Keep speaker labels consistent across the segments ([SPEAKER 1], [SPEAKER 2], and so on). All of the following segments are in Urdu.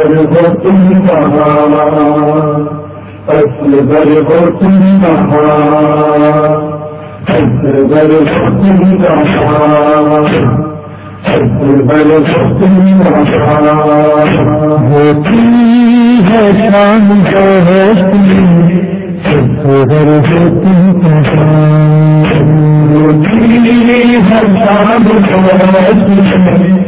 [SPEAKER 1] ہوتی ہے شام کو ہوتی اصل بر ہوتی ہے شام کو ہوتی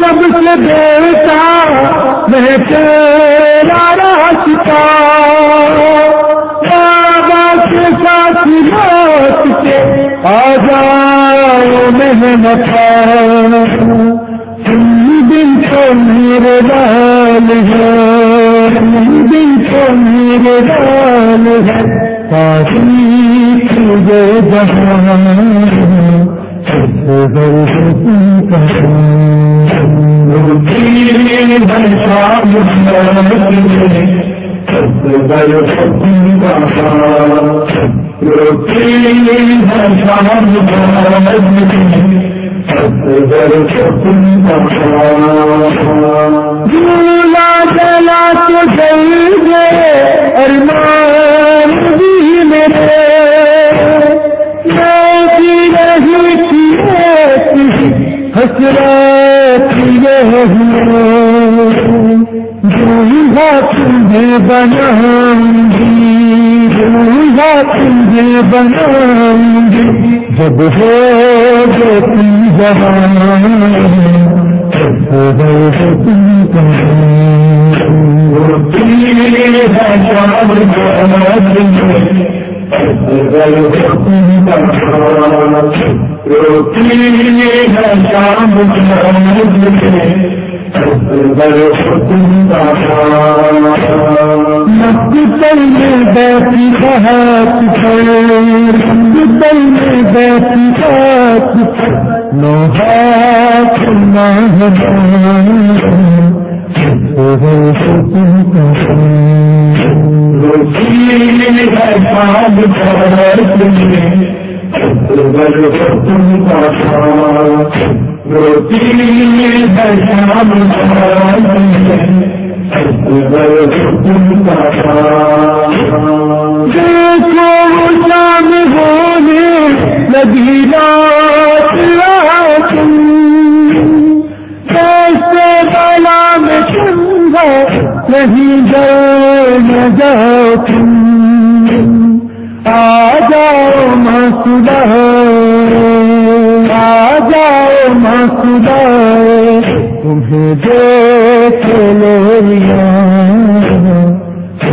[SPEAKER 1] سب سے بیٹا میں تیرا راستہ بابا کے ساتھ موت کے آ جاؤ محنت دن تو میرے لال ہے۔ دن تو میرے لال ہے کافی تجھے جہاں جھولا جلا تو جل گئے ارمان بھی میرے حسرت یہ جوہا تمہیں بناؤں گی جب ہو جو تم جوان بیٹھی بہت مکتل میں بیٹھی نو ہاتھ نہ شام دیکھو جان ہونے لگی رات رات کیسے بلا میں چنگا نہیں جاؤ جاؤ تم آ جاؤ مسدا آ جاؤ مسدا تمہیں دیکھ لو روٹی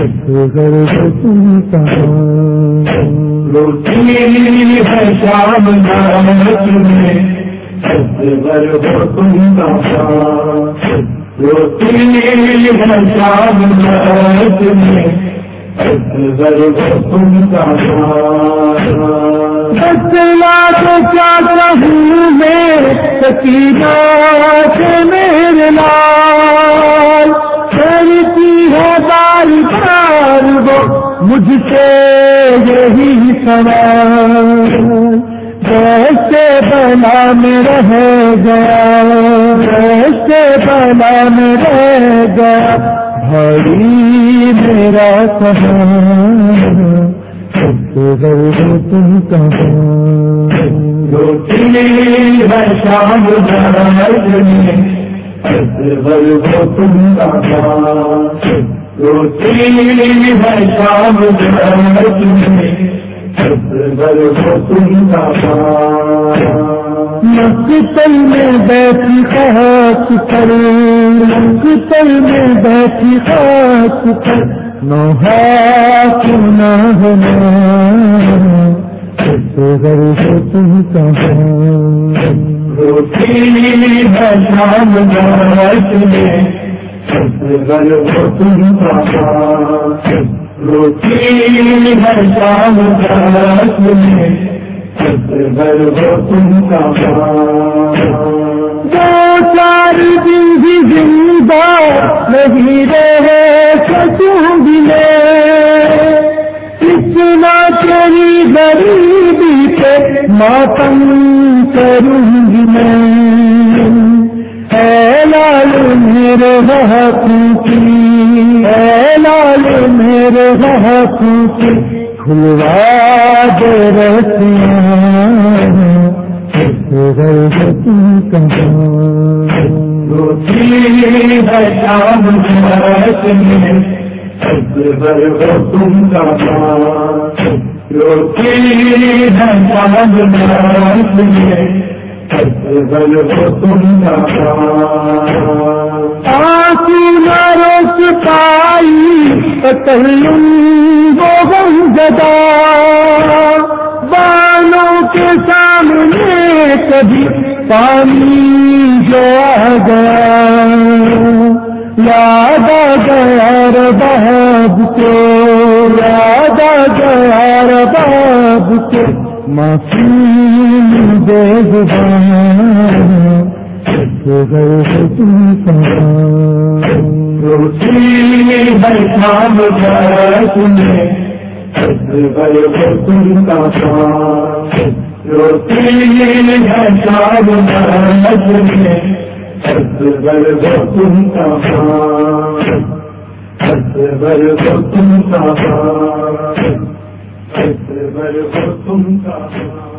[SPEAKER 1] ہے شام روٹی ہے شام بچلا تو کیا کہوں میں سکینہ سے میرے لال مجھ سے یہی سوال کیسے بنا میں رہ گیا کیسے بنا میں رہ گیا بھائی میرا کہاں تم کہاں روٹی ہے شام مقتل میں بیٹھی خاک کر مقتل میں بیٹھی خاک کر نوحا کیوں نہ ہونا غرب تم کہاں روٹی ہے شام رات میں روٹی ہے شام رات میں تم دو چار دن بھی زندہ نہیں رہے سچوں گلے اتنا تیری غریبی پہ ماتم کروں گی میں لال میرے بہتوں کی۔ اے لال میرے بہتوں کی۔ کھلوا دے رسیاں روٹی ہے شام رات میں تم کا روٹی ہے شام رات میں تم کا بالوں کے سامنے کبھی پانی جو آ گیا، یاد آ گیا رباب کو یاد آ گیا رباب کو معصوم بے زبان۔ روٹی ہے شام رات میں تم کا روٹی ہے شام تم کا تم کا تم کا